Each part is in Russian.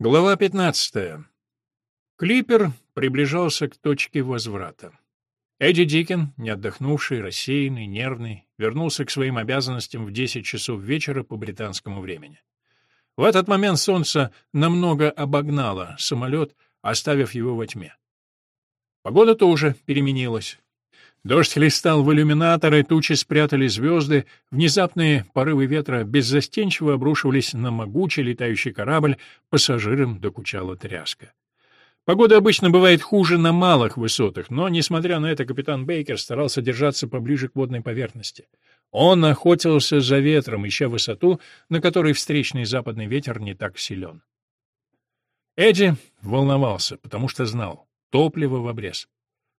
Глава 15. Клипер приближался к точке возврата. Эдди Дикин, не отдохнувший, рассеянный, нервный, вернулся к своим обязанностям в 10 часов вечера по британскому времени. В этот момент солнце намного обогнало самолет, оставив его во тьме. Погода тоже переменилась. Дождь хлестал в иллюминаторы, тучи спрятали звезды, внезапные порывы ветра беззастенчиво обрушивались на могучий летающий корабль, пассажирам докучала тряска. Погода обычно бывает хуже на малых высотах, но, несмотря на это, капитан Бейкер старался держаться поближе к водной поверхности. Он охотился за ветром, ища высоту, на которой встречный западный ветер не так силен. Эдди волновался, потому что знал — топливо в обрез.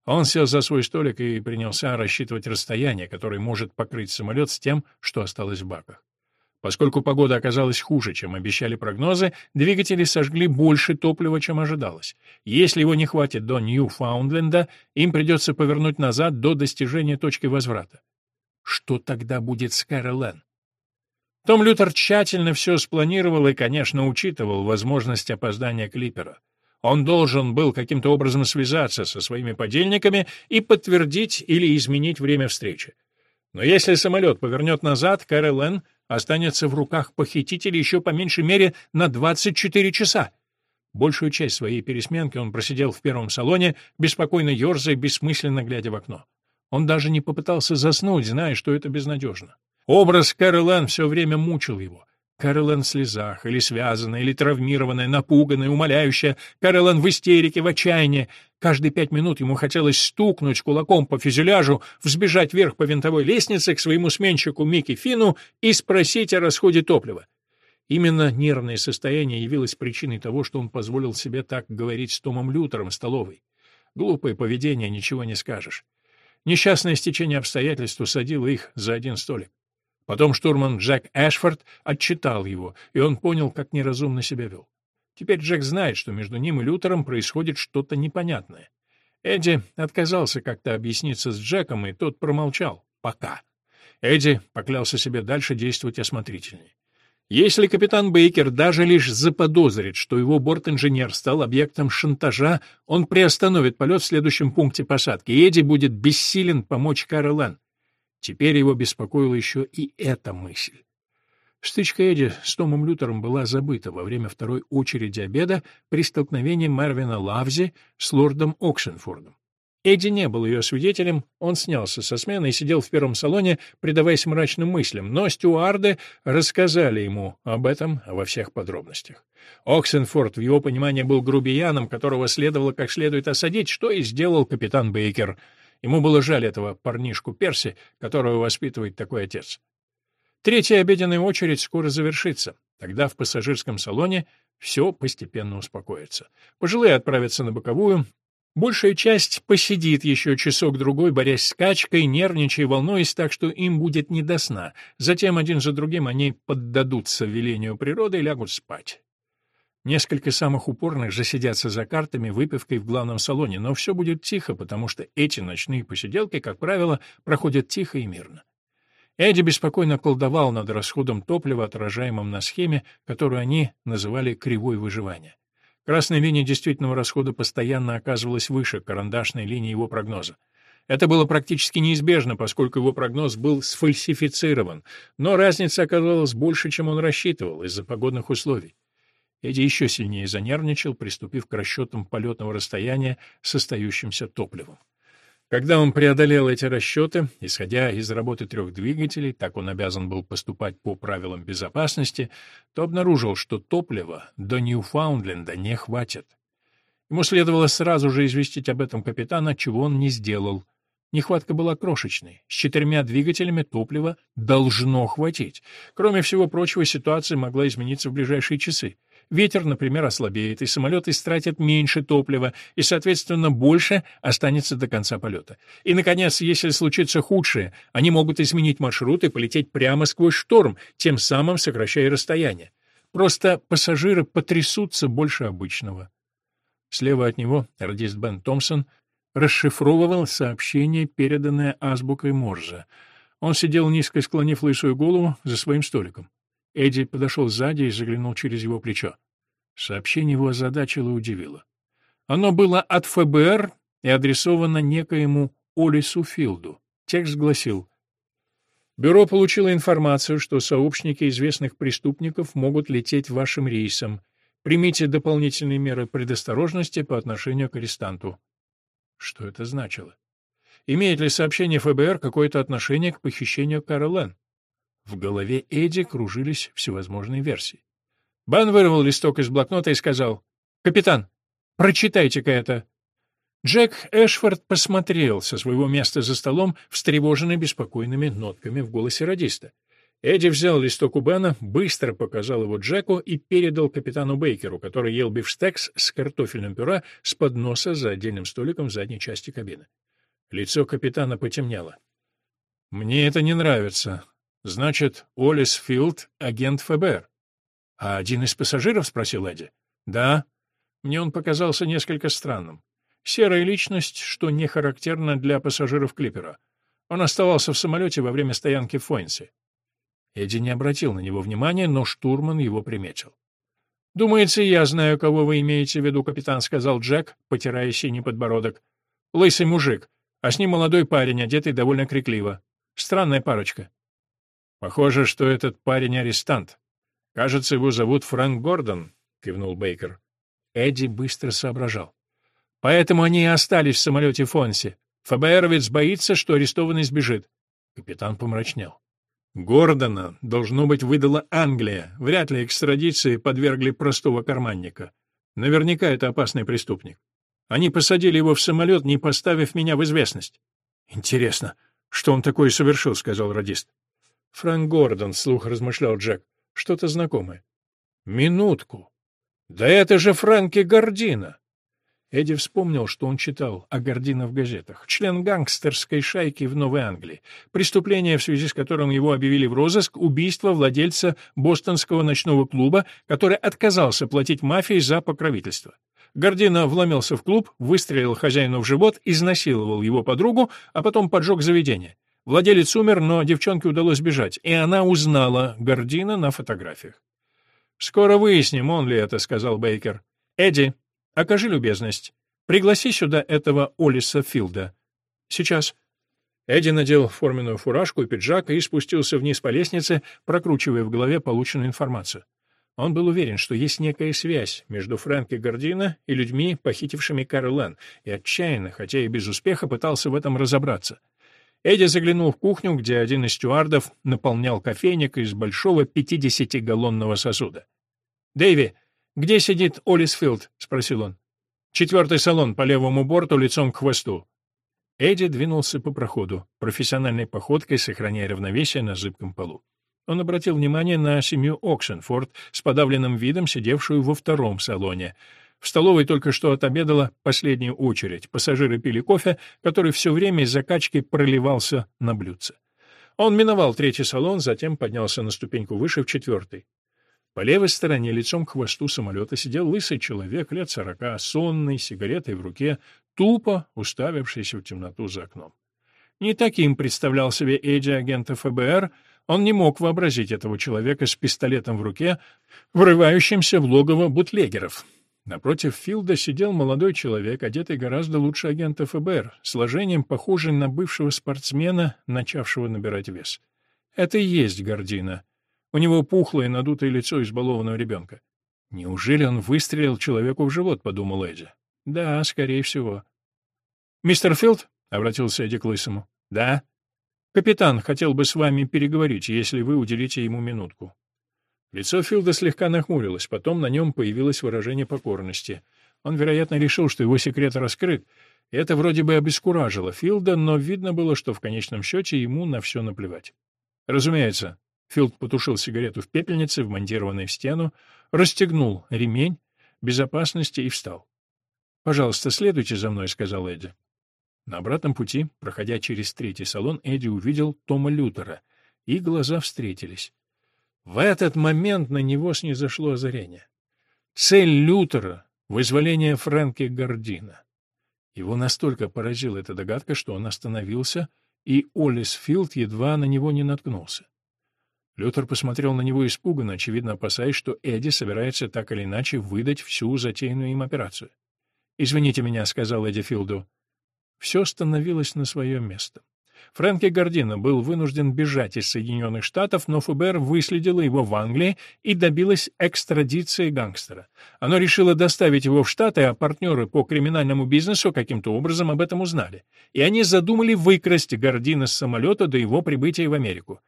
Он сел за свой столик и принялся рассчитывать расстояние, которое может покрыть самолет с тем, что осталось в баках. Поскольку погода оказалась хуже, чем обещали прогнозы, двигатели сожгли больше топлива, чем ожидалось. Если его не хватит до Ньюфаундленда, им придется повернуть назад до достижения точки возврата. Что тогда будет с Кэролэн? Том Лютер тщательно все спланировал и, конечно, учитывал возможность опоздания Клипера. Он должен был каким-то образом связаться со своими подельниками и подтвердить или изменить время встречи. Но если самолет повернет назад, Кэрол останется в руках похитителей еще по меньшей мере на 24 часа. Большую часть своей пересменки он просидел в первом салоне, беспокойно ерзая, бессмысленно глядя в окно. Он даже не попытался заснуть, зная, что это безнадежно. Образ Кэрол все время мучил его. Кэролан в слезах, или связанная, или травмированная, напуганная, умоляющая. Кэролан в истерике, в отчаянии. Каждые пять минут ему хотелось стукнуть кулаком по фюзеляжу, взбежать вверх по винтовой лестнице к своему сменщику Микки Фину и спросить о расходе топлива. Именно нервное состояние явилось причиной того, что он позволил себе так говорить с Томом Лютером в столовой. Глупое поведение, ничего не скажешь. Несчастное стечение обстоятельств усадило их за один столик. Потом штурман Джек Эшфорд отчитал его, и он понял, как неразумно себя вел. Теперь Джек знает, что между ним и Лютером происходит что-то непонятное. Эдди отказался как-то объясниться с Джеком, и тот промолчал. Пока. Эдди поклялся себе дальше действовать осмотрительнее. Если капитан Бейкер даже лишь заподозрит, что его борт-инженер стал объектом шантажа, он приостановит полет в следующем пункте посадки, и Эдди будет бессилен помочь Каролан. Теперь его беспокоила еще и эта мысль. Стычка Эдди с Томом Лютером была забыта во время второй очереди обеда при столкновении Марвина Лавзи с лордом Оксенфордом. Эдди не был ее свидетелем, он снялся со смены и сидел в первом салоне, предаваясь мрачным мыслям, но стюарды рассказали ему об этом во всех подробностях. Оксенфорд в его понимании был грубияном, которого следовало как следует осадить, что и сделал капитан Бейкер — Ему было жаль этого парнишку Перси, которого воспитывает такой отец. Третья обеденная очередь скоро завершится. Тогда в пассажирском салоне все постепенно успокоится. Пожилые отправятся на боковую. Большая часть посидит еще часок-другой, борясь с качкой, нервничая, волнуясь так, что им будет не до сна. Затем один за другим они поддадутся велению природы и лягут спать. Несколько самых упорных засидятся за картами, выпивкой в главном салоне, но все будет тихо, потому что эти ночные посиделки, как правило, проходят тихо и мирно. Эдди беспокойно колдовал над расходом топлива, отражаемым на схеме, которую они называли «кривой выживания». Красная линия действительного расхода постоянно оказывалась выше карандашной линии его прогноза. Это было практически неизбежно, поскольку его прогноз был сфальсифицирован, но разница оказалась больше, чем он рассчитывал из-за погодных условий. Эдди еще сильнее занервничал, приступив к расчетам полетного расстояния с остающимся топливом. Когда он преодолел эти расчеты, исходя из работы трех двигателей, так он обязан был поступать по правилам безопасности, то обнаружил, что топлива до Ньюфаундленда не хватит. Ему следовало сразу же известить об этом капитана, чего он не сделал. Нехватка была крошечной. С четырьмя двигателями топлива должно хватить. Кроме всего прочего, ситуация могла измениться в ближайшие часы. Ветер, например, ослабеет, и самолет истратит меньше топлива, и, соответственно, больше останется до конца полета. И, наконец, если случится худшее, они могут изменить маршрут и полететь прямо сквозь шторм, тем самым сокращая расстояние. Просто пассажиры потрясутся больше обычного. Слева от него радист Бен Томпсон расшифровывал сообщение, переданное азбукой Морзе. Он сидел низко склонив лысую голову за своим столиком. Эдди подошел сзади и заглянул через его плечо. Сообщение его озадачило и удивило. Оно было от ФБР и адресовано некоему Олису Филду. Текст гласил Бюро получило информацию, что сообщники известных преступников могут лететь вашим рейсом. Примите дополнительные меры предосторожности по отношению к арестанту. Что это значило? Имеет ли сообщение ФБР какое-то отношение к похищению Каролен? В голове Эдди кружились всевозможные версии. Бен вырвал листок из блокнота и сказал, «Капитан, прочитайте-ка это». Джек Эшфорд посмотрел со своего места за столом, встревоженный беспокойными нотками в голосе радиста. Эдди взял листок у Бена, быстро показал его Джеку и передал капитану Бейкеру, который ел бифштекс с картофельным пюре с подноса за отдельным столиком в задней части кабины. Лицо капитана потемнело. «Мне это не нравится. Значит, Олис Филд — агент ФБР». «А один из пассажиров?» — спросил Эдди. «Да. Мне он показался несколько странным. Серая личность, что не характерно для пассажиров клипера. Он оставался в самолете во время стоянки в Фойнсе. Эдди не обратил на него внимания, но штурман его приметил. «Думается, я знаю, кого вы имеете в виду, капитан», — сказал Джек, потирая синий подбородок. «Лысый мужик, а с ним молодой парень, одетый довольно крикливо. Странная парочка». «Похоже, что этот парень арестант. Кажется, его зовут Фрэнк Гордон», — кивнул Бейкер. Эдди быстро соображал. Поэтому они и остались в самолете Фонси. ФБРовец боится, что арестованный сбежит. Капитан помрачнел. Гордона, должно быть, выдала Англия. Вряд ли экстрадиции подвергли простого карманника. Наверняка это опасный преступник. Они посадили его в самолет, не поставив меня в известность. Интересно, что он такое совершил, сказал радист. Фрэнк Гордон, слух размышлял Джек. Что-то знакомое. Минутку. Да это же Фрэнки Гордина. Эдди вспомнил, что он читал о Гордино в газетах. Член гангстерской шайки в Новой Англии. Преступление, в связи с которым его объявили в розыск, убийство владельца бостонского ночного клуба, который отказался платить мафии за покровительство. Гордино вломился в клуб, выстрелил хозяину в живот, изнасиловал его подругу, а потом поджег заведение. Владелец умер, но девчонке удалось бежать, и она узнала Гордина на фотографиях. «Скоро выясним, он ли это», — сказал Бейкер. «Эдди, Окажи любезность. Пригласи сюда этого Олиса Филда. Сейчас. Эдди надел форменную фуражку и пиджак и спустился вниз по лестнице, прокручивая в голове полученную информацию. Он был уверен, что есть некая связь между Фрэнки Гордино и людьми, похитившими Каролен, и отчаянно, хотя и без успеха, пытался в этом разобраться. Эдди заглянул в кухню, где один из стюардов наполнял кофейник из большого 50-галлонного сосуда. «Дэйви, «Где сидит Олисфилд?» — спросил он. «Четвертый салон по левому борту, лицом к хвосту». Эдди двинулся по проходу, профессиональной походкой сохраняя равновесие на зыбком полу. Он обратил внимание на семью Оксенфорд с подавленным видом, сидевшую во втором салоне. В столовой только что отобедала последняя очередь. Пассажиры пили кофе, который все время из закачки проливался на блюдце. Он миновал третий салон, затем поднялся на ступеньку выше в четвертый. По левой стороне, лицом к хвосту самолета, сидел лысый человек лет сорока, сонный, сигаретой в руке, тупо уставившийся в темноту за окном. Не таким представлял себе Эдди агента ФБР, он не мог вообразить этого человека с пистолетом в руке, врывающимся в логово бутлегеров. Напротив Филда сидел молодой человек, одетый гораздо лучше агента ФБР, сложением похожий на бывшего спортсмена, начавшего набирать вес. Это и есть Гордина, у него пухлое надутое лицо избалованного ребенка. «Неужели он выстрелил человеку в живот?» — подумал Эдди. «Да, скорее всего». «Мистер Филд?» — обратился Эдди к Лысому. «Да». «Капитан хотел бы с вами переговорить, если вы уделите ему минутку». Лицо Филда слегка нахмурилось, потом на нем появилось выражение покорности. Он, вероятно, решил, что его секрет раскрыт. И это вроде бы обескуражило Филда, но видно было, что в конечном счете ему на все наплевать. «Разумеется», Филд потушил сигарету в пепельнице, вмонтированной в стену, расстегнул ремень безопасности и встал. «Пожалуйста, следуйте за мной», — сказал Эдди. На обратном пути, проходя через третий салон, Эдди увидел Тома Лютера, и глаза встретились. В этот момент на него снизошло озарение. Цель Лютера — вызволение Фрэнки Гордина. Его настолько поразила эта догадка, что он остановился, и Олис Филд едва на него не наткнулся. Лютер посмотрел на него испуганно, очевидно опасаясь, что Эдди собирается так или иначе выдать всю затеянную им операцию. «Извините меня», — сказал Эдди Филду. Все становилось на свое место. Фрэнки Гордино был вынужден бежать из Соединенных Штатов, но ФБР выследило его в Англии и добилось экстрадиции гангстера. Оно решило доставить его в Штаты, а партнеры по криминальному бизнесу каким-то образом об этом узнали. И они задумали выкрасть Гордино с самолета до его прибытия в Америку.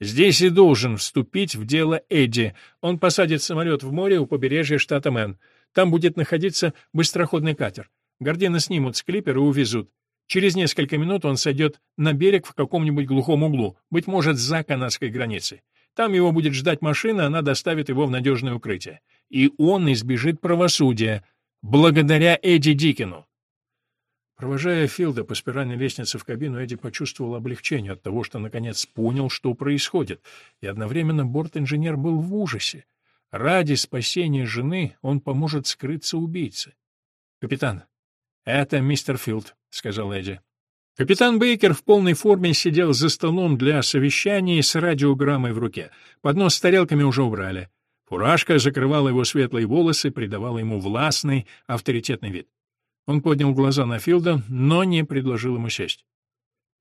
Здесь и должен вступить в дело Эдди. Он посадит самолет в море у побережья штата Мэн. Там будет находиться быстроходный катер. Гордина снимут с клипера и увезут. Через несколько минут он сойдет на берег в каком-нибудь глухом углу, быть может, за канадской границей. Там его будет ждать машина, она доставит его в надежное укрытие. И он избежит правосудия, благодаря Эдди Дикину. Провожая Филда по спиральной лестнице в кабину, Эдди почувствовал облегчение от того, что наконец понял, что происходит, и одновременно борт-инженер был в ужасе. Ради спасения жены он поможет скрыться убийце. «Капитан, это мистер Филд», — сказал Эдди. Капитан Бейкер в полной форме сидел за столом для совещаний с радиограммой в руке. Поднос с тарелками уже убрали. Фуражка закрывала его светлые волосы, придавала ему властный, авторитетный вид. Он поднял глаза на Филда, но не предложил ему сесть.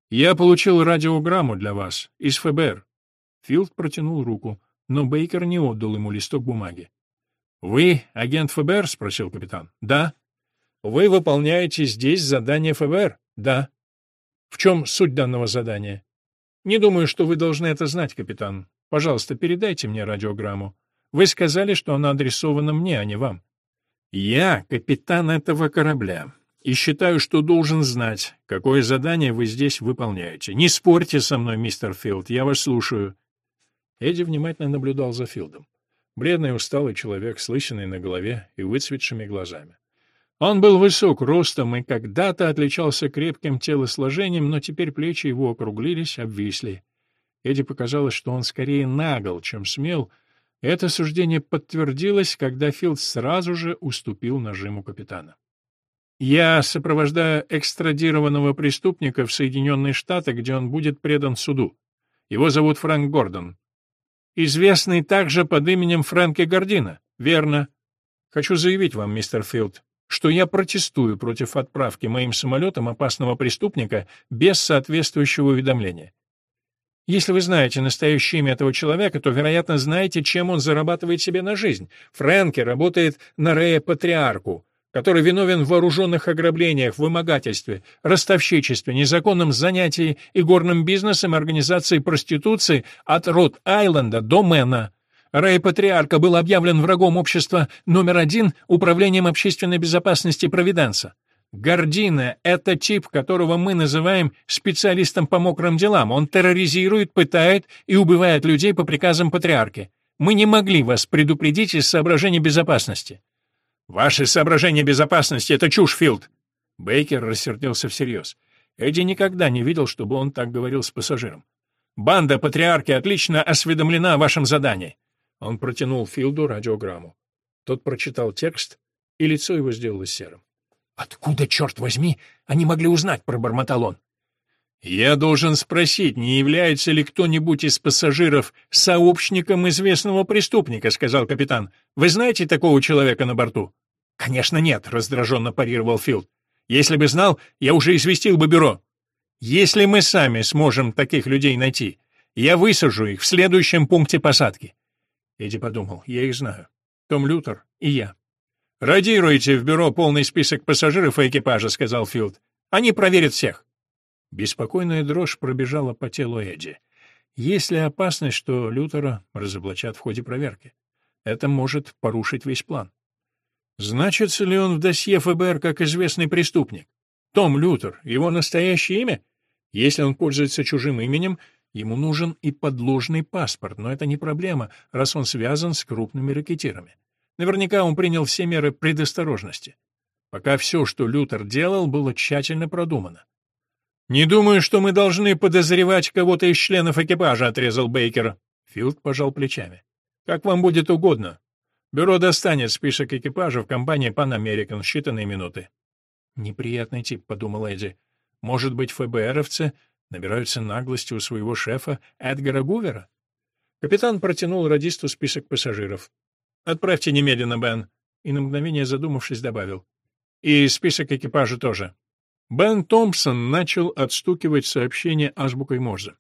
«Я получил радиограмму для вас из ФБР». Филд протянул руку, но Бейкер не отдал ему листок бумаги. «Вы агент ФБР?» — спросил капитан. «Да». Вы выполняете здесь задание ФБР? Да. В чем суть данного задания? Не думаю, что вы должны это знать, капитан. Пожалуйста, передайте мне радиограмму. Вы сказали, что она адресована мне, а не вам. Я капитан этого корабля и считаю, что должен знать, какое задание вы здесь выполняете. Не спорьте со мной, мистер Филд, я вас слушаю. Эдди внимательно наблюдал за Филдом. Бледный усталый человек с лысиной на голове и выцветшими глазами. Он был высок ростом и когда-то отличался крепким телосложением, но теперь плечи его округлились, обвисли. Эдди показалось, что он скорее нагл, чем смел. Это суждение подтвердилось, когда Филд сразу же уступил нажиму капитана. «Я сопровождаю экстрадированного преступника в Соединенные Штаты, где он будет предан суду. Его зовут Фрэнк Гордон. Известный также под именем Фрэнки Гордина. Верно. Хочу заявить вам, мистер Филд, что я протестую против отправки моим самолетом опасного преступника без соответствующего уведомления. Если вы знаете настоящее имя этого человека, то, вероятно, знаете, чем он зарабатывает себе на жизнь. Фрэнки работает на Рея Патриарку, который виновен в вооруженных ограблениях, вымогательстве, ростовщичестве, незаконном занятии и горным бизнесом организации проституции от Рот-Айленда до Мэна. Рэй Патриарка был объявлен врагом общества номер один Управлением общественной безопасности Провиденса. Гордина — это тип, которого мы называем специалистом по мокрым делам. Он терроризирует, пытает и убивает людей по приказам патриарки. Мы не могли вас предупредить из соображений безопасности. Ваши соображения безопасности — это чушь, Филд. Бейкер рассердился всерьез. Эдди никогда не видел, чтобы он так говорил с пассажиром. Банда патриарки отлично осведомлена о вашем задании. Он протянул Филду радиограмму. Тот прочитал текст, и лицо его сделалось серым. «Откуда, черт возьми, они могли узнать?» — пробормотал он. «Я должен спросить, не является ли кто-нибудь из пассажиров сообщником известного преступника?» — сказал капитан. «Вы знаете такого человека на борту?» «Конечно нет», — раздраженно парировал Филд. «Если бы знал, я уже известил бы бюро. Если мы сами сможем таких людей найти, я высажу их в следующем пункте посадки. Эдди подумал, я их знаю. Том Лютер и я. «Радируйте в бюро полный список пассажиров и экипажа», — сказал Филд. «Они проверят всех». Беспокойная дрожь пробежала по телу Эдди. Есть ли опасность, что Лютера разоблачат в ходе проверки? Это может порушить весь план. Значится ли он в досье ФБР как известный преступник? Том Лютер — его настоящее имя? Если он пользуется чужим именем, Ему нужен и подложный паспорт, но это не проблема, раз он связан с крупными ракетирами. Наверняка он принял все меры предосторожности. Пока все, что Лютер делал, было тщательно продумано. «Не думаю, что мы должны подозревать кого-то из членов экипажа», — отрезал Бейкер. Филд пожал плечами. «Как вам будет угодно. Бюро достанет список экипажа в компании Pan American в считанные минуты». «Неприятный тип», — подумал Эдди. «Может быть, ФБРовцы набираются наглости у своего шефа Эдгара Гувера? Капитан протянул радисту список пассажиров. «Отправьте немедленно, Бен», и на мгновение задумавшись добавил. «И список экипажа тоже». Бен Томпсон начал отстукивать сообщение азбукой Морзе.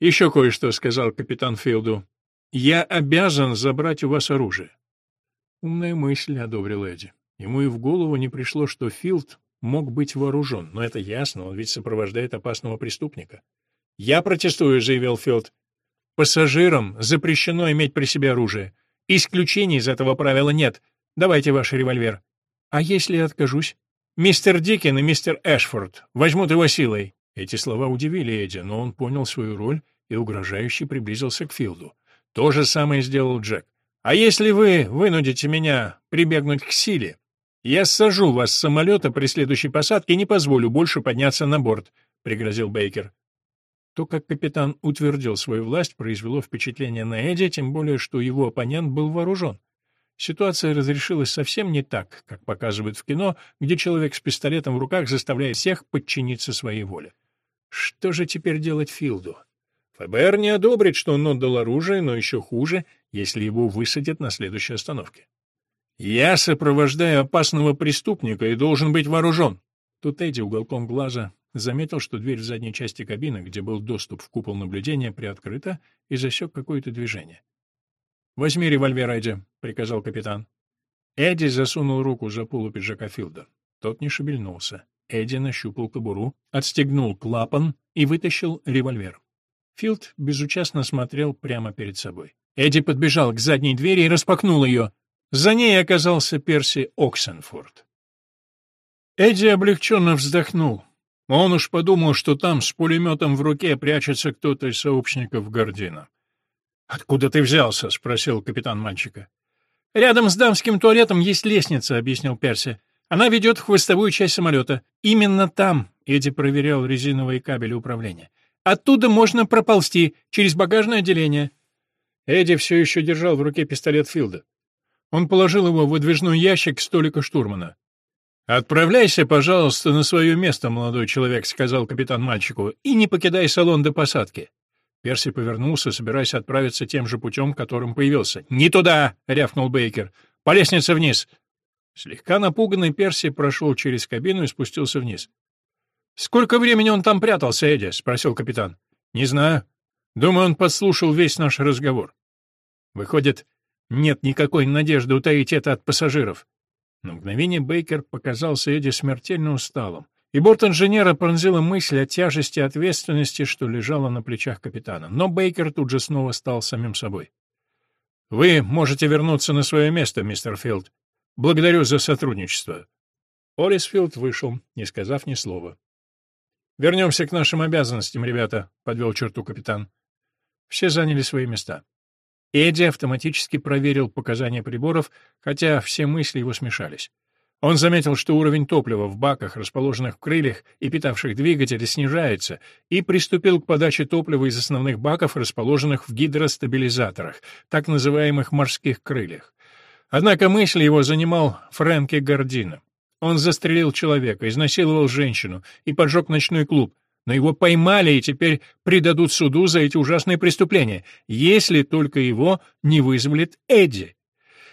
«Еще кое-что», — сказал капитан Филду. «Я обязан забрать у вас оружие». «Умная мысль», — одобрил Эдди. Ему и в голову не пришло, что Филд мог быть вооружен, но это ясно, он ведь сопровождает опасного преступника. «Я протестую», — заявил Филд. «Пассажирам запрещено иметь при себе оружие. Исключений из этого правила нет. Давайте ваш револьвер». «А если я откажусь?» «Мистер Дикин и мистер Эшфорд возьмут его силой». Эти слова удивили Эдди, но он понял свою роль и угрожающе приблизился к Филду. То же самое сделал Джек. «А если вы вынудите меня прибегнуть к силе, я сажу вас с самолета при следующей посадке и не позволю больше подняться на борт», — пригрозил Бейкер. То, как капитан утвердил свою власть, произвело впечатление на Эдди, тем более, что его оппонент был вооружен. Ситуация разрешилась совсем не так, как показывают в кино, где человек с пистолетом в руках заставляет всех подчиниться своей воле. Что же теперь делать Филду? ФБР не одобрит, что он отдал оружие, но еще хуже, если его высадят на следующей остановке. «Я сопровождаю опасного преступника и должен быть вооружен». Тут Эдди уголком глаза заметил, что дверь в задней части кабины, где был доступ в купол наблюдения, приоткрыта, и засек какое-то движение. «Возьми револьвер, Эдди», — приказал капитан. Эдди засунул руку за полу пиджака Филда. Тот не шевельнулся. Эдди нащупал кобуру, отстегнул клапан и вытащил револьвер. Филд безучастно смотрел прямо перед собой. Эдди подбежал к задней двери и распахнул ее. За ней оказался Перси Оксенфорд. Эдди облегченно вздохнул. Он уж подумал, что там с пулеметом в руке прячется кто-то из сообщников Гордина. «Откуда ты взялся?» — спросил капитан мальчика. «Рядом с дамским туалетом есть лестница», — объяснил Перси. «Она ведет в хвостовую часть самолета. Именно там Эдди проверял резиновые кабели управления. Оттуда можно проползти через багажное отделение». Эдди все еще держал в руке пистолет Филда. Он положил его в выдвижной ящик столика штурмана. «Отправляйся, пожалуйста, на свое место, молодой человек», — сказал капитан мальчику, — «и не покидай салон до посадки». Перси повернулся, собираясь отправиться тем же путем, которым появился. «Не туда!» — рявкнул Бейкер. «По лестнице вниз!» Слегка напуганный Перси прошел через кабину и спустился вниз. «Сколько времени он там прятался, Эдди?» — спросил капитан. «Не знаю. Думаю, он подслушал весь наш разговор. Выходит, нет никакой надежды утаить это от пассажиров». На мгновение Бейкер показался Эдди смертельно усталым, и борт инженера пронзила мысль о тяжести ответственности, что лежала на плечах капитана. Но Бейкер тут же снова стал самим собой. «Вы можете вернуться на свое место, мистер Филд. Благодарю за сотрудничество». Олисфилд вышел, не сказав ни слова. «Вернемся к нашим обязанностям, ребята», — подвел черту капитан. Все заняли свои места. Эдди автоматически проверил показания приборов, хотя все мысли его смешались. Он заметил, что уровень топлива в баках, расположенных в крыльях и питавших двигатели, снижается, и приступил к подаче топлива из основных баков, расположенных в гидростабилизаторах, так называемых морских крыльях. Однако мысль его занимал Фрэнки Гордино. Он застрелил человека, изнасиловал женщину и поджег ночной клуб, но его поймали и теперь предадут суду за эти ужасные преступления, если только его не вызволит Эдди.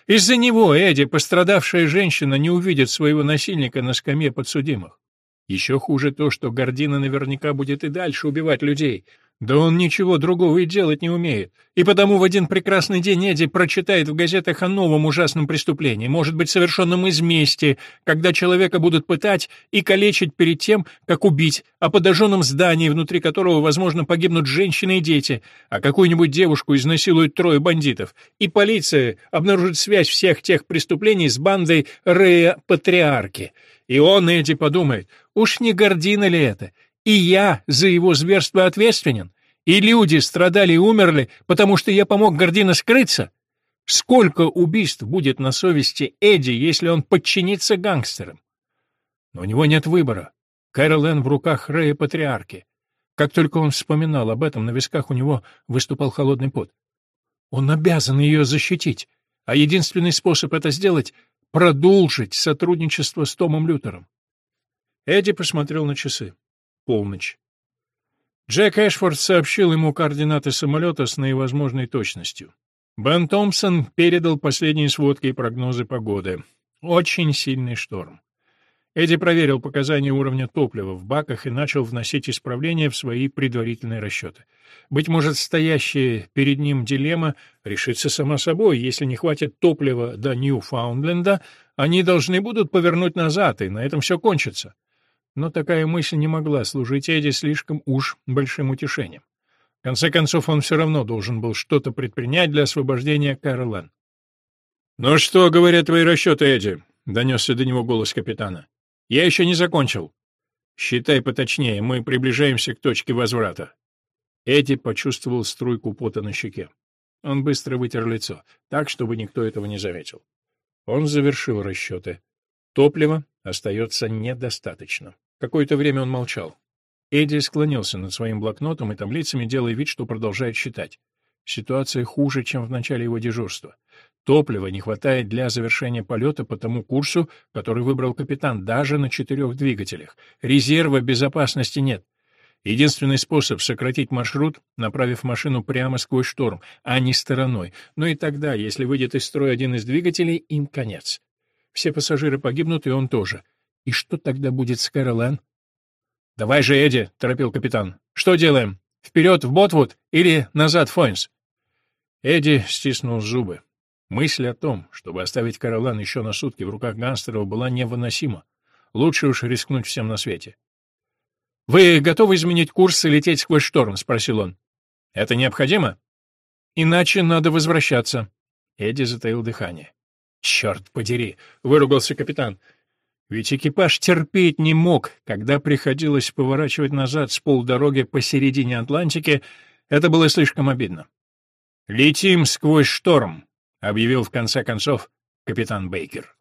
Из-за него Эдди, пострадавшая женщина, не увидит своего насильника на скамье подсудимых. Еще хуже то, что Гордина наверняка будет и дальше убивать людей, да он ничего другого и делать не умеет. И потому в один прекрасный день Эдди прочитает в газетах о новом ужасном преступлении, может быть, совершенном из мести, когда человека будут пытать и калечить перед тем, как убить, о подожженном здании, внутри которого, возможно, погибнут женщины и дети, а какую-нибудь девушку изнасилуют трое бандитов. И полиция обнаружит связь всех тех преступлений с бандой Рея Патриарки. И он, Эдди, подумает, уж не Гордина ли это? И я за его зверство ответственен? И люди страдали и умерли, потому что я помог Гордино скрыться? Сколько убийств будет на совести Эдди, если он подчинится гангстерам? Но у него нет выбора. Кэрол в руках Рэя Патриарки. Как только он вспоминал об этом, на висках у него выступал холодный пот. Он обязан ее защитить, а единственный способ это сделать — продолжить сотрудничество с Томом Лютером. Эдди посмотрел на часы полночь. Джек Эшфорд сообщил ему координаты самолета с наивозможной точностью. Бен Томпсон передал последние сводки и прогнозы погоды. Очень сильный шторм. Эдди проверил показания уровня топлива в баках и начал вносить исправления в свои предварительные расчеты. Быть может, стоящая перед ним дилемма решится сама собой. Если не хватит топлива до Ньюфаундленда, они должны будут повернуть назад, и на этом все кончится. Но такая мысль не могла служить Эдди слишком уж большим утешением. В конце концов, он все равно должен был что-то предпринять для освобождения Кэролэн. «Ну что говорят твои расчеты, Эдди?» — донесся до него голос капитана. Я еще не закончил. Считай поточнее, мы приближаемся к точке возврата. Эдди почувствовал струйку пота на щеке. Он быстро вытер лицо, так, чтобы никто этого не заметил. Он завершил расчеты. Топлива остается недостаточно. Какое-то время он молчал. Эдди склонился над своим блокнотом и таблицами, делая вид, что продолжает считать. Ситуация хуже, чем в начале его дежурства. Топлива не хватает для завершения полета по тому курсу, который выбрал капитан, даже на четырех двигателях. Резерва безопасности нет. Единственный способ сократить маршрут, направив машину прямо сквозь шторм, а не стороной. Но и тогда, если выйдет из строя один из двигателей, им конец. Все пассажиры погибнут, и он тоже. И что тогда будет с Кэролэн? «Давай же, Эдди!» — торопил капитан. «Что делаем? Вперед в Ботвуд или назад в Фойнс?» Эдди стиснул зубы. Мысль о том, чтобы оставить Каролан еще на сутки в руках гангстеров, была невыносима. Лучше уж рискнуть всем на свете. «Вы готовы изменить курс и лететь сквозь шторм?» — спросил он. «Это необходимо?» «Иначе надо возвращаться». Эдди затаил дыхание. «Черт подери!» — выругался капитан. Ведь экипаж терпеть не мог, когда приходилось поворачивать назад с полдороги посередине Атлантики, это было слишком обидно. «Летим сквозь шторм», — объявил в конце концов капитан Бейкер.